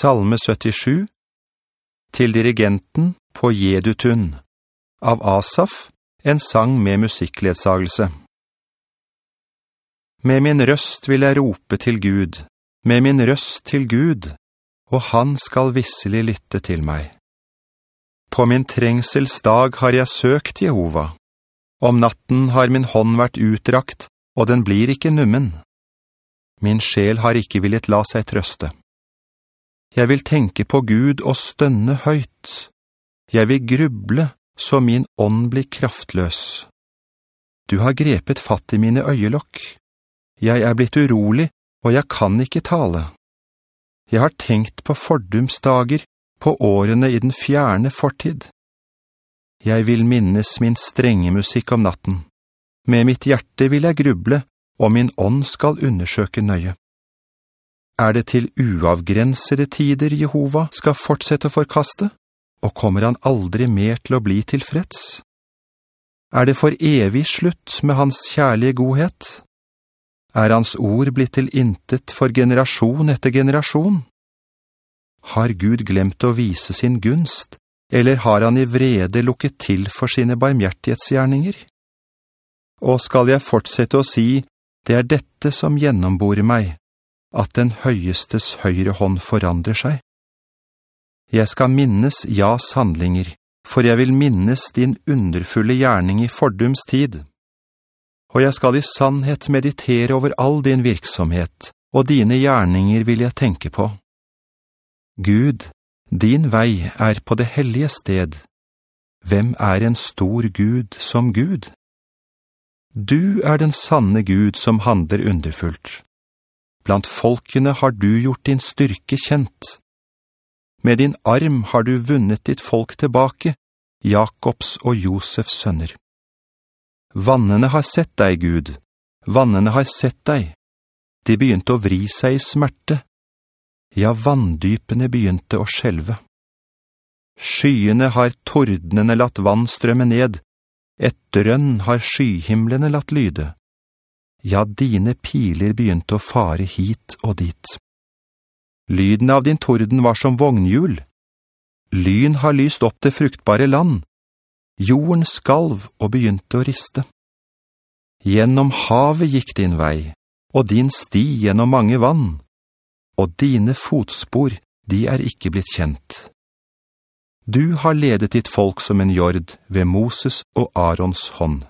Salme 77 Til dirigenten på Jedutun Av Asaf, en sang med musikkledsagelse Med min røst vil jeg rope til Gud, med min røst til Gud, og han skal visselig lytte til meg. På min trengselsdag har jeg søkt Jehova. Om natten har min hånd vært utrakt, og den blir ikke nummen. Min sjel har ikke villet la seg trøste. Jeg vil tenke på Gud og stønne høyt. Jeg vil gruble, så min ånd blir kraftløs. Du har grepet fatt i mine øyelokk. Jeg er blitt urolig, og jeg kan ikke tale. Jeg har tenkt på fordumsdager, på årene i den fjerne fortid. Jeg vil minnes min strenge musikk om natten. Med mitt hjerte vil jeg gruble, og min ånd skal undersøke nøye. Er det til uavgrensede tider Jehova skal fortsette å forkaste, og kommer han aldri mer til å bli tilfreds? Er det for evig slutt med hans kjærlige godhet? Er hans ord blitt til intet for generasjon etter generasjon? Har Gud glemt å vise sin gunst, eller har han i vrede lukket til for sine barmhjertighetsgjerninger? Og skal jeg fortsette å si, det er dette som gjennombor meg, at den høyestes høyre hånd forandrer seg? Jeg skal minnes Jas handlinger, for jeg vil minnes din underfulle gjerning i fordums tid. Og jeg skal i sannhet meditere over all din virksomhet, og dine gjerninger vil jeg tenke på. Gud, din vei er på det hellige sted. Hvem er en stor Gud som Gud? Du er den sanne Gud som handler underfullt. Blant folkene har du gjort din styrke kjent. Med din arm har du vunnet ditt folk tilbake, Jakobs og Josefs sønner. Vannene har sett deg, Gud. Vannene har sett deg. De begynte å vri seg i smerte ja, vanndypene begynte å skjelve. Skyene har tordnene latt vann strømme ned, et drønn har skyhimlene latt lyde. Ja, dine piler begynte å fare hit og dit. Lyden av din torden var som vognhjul. Lyn har lyst opp det fruktbare land. Jorden skalv og begynte å riste. Gjennom havet gikk din vei, og din sti gjennom mange vann og dine fotspor, de er ikke blitt kjent. Du har ledet ditt folk som en jord ved Moses og Arons hånd.